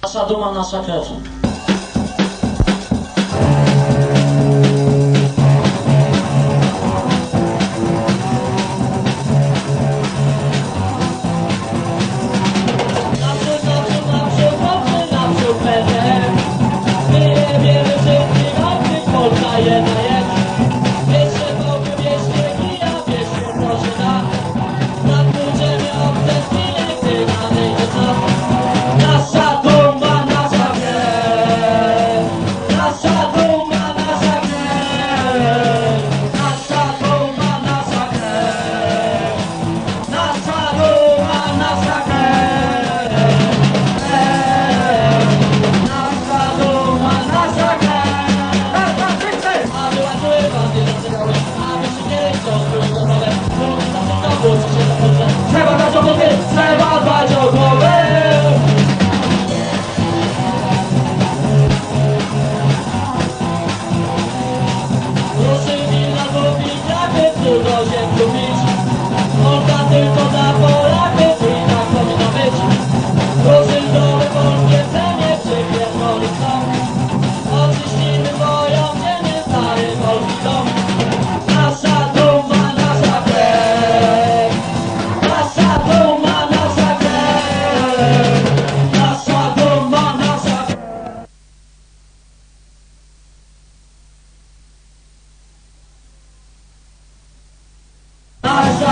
Passar a doma na sua casa. miał się tłumić Można tylko na polach Nossa!